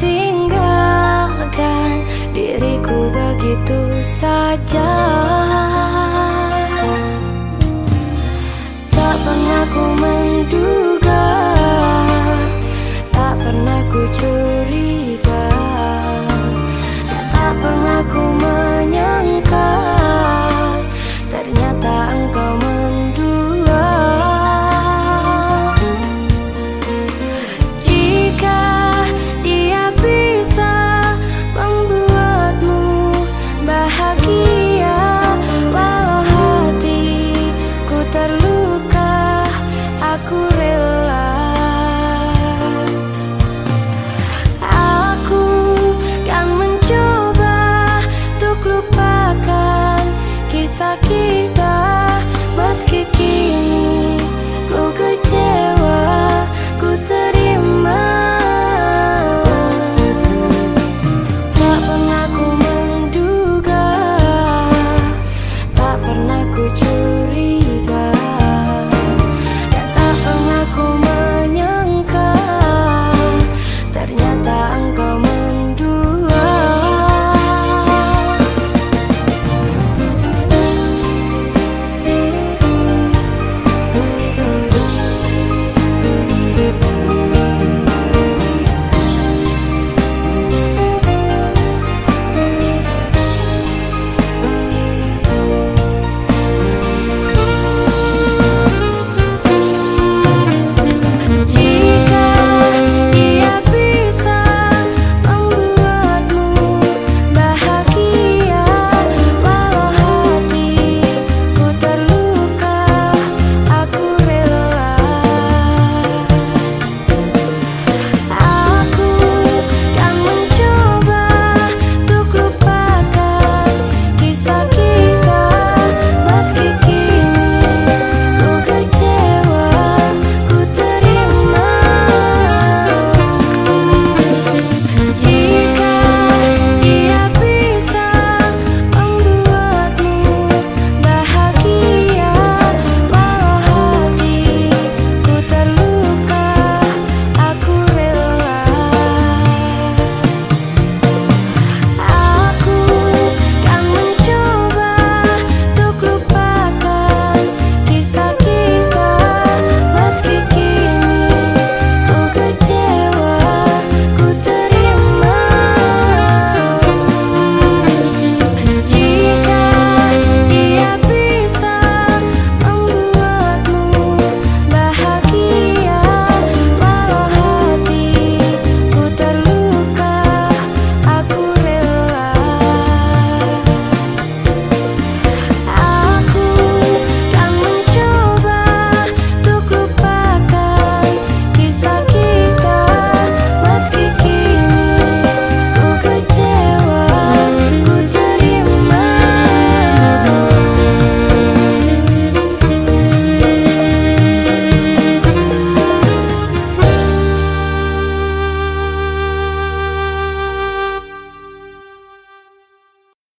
tinggalkan diriku begitu saja. Tak pernah ku menduga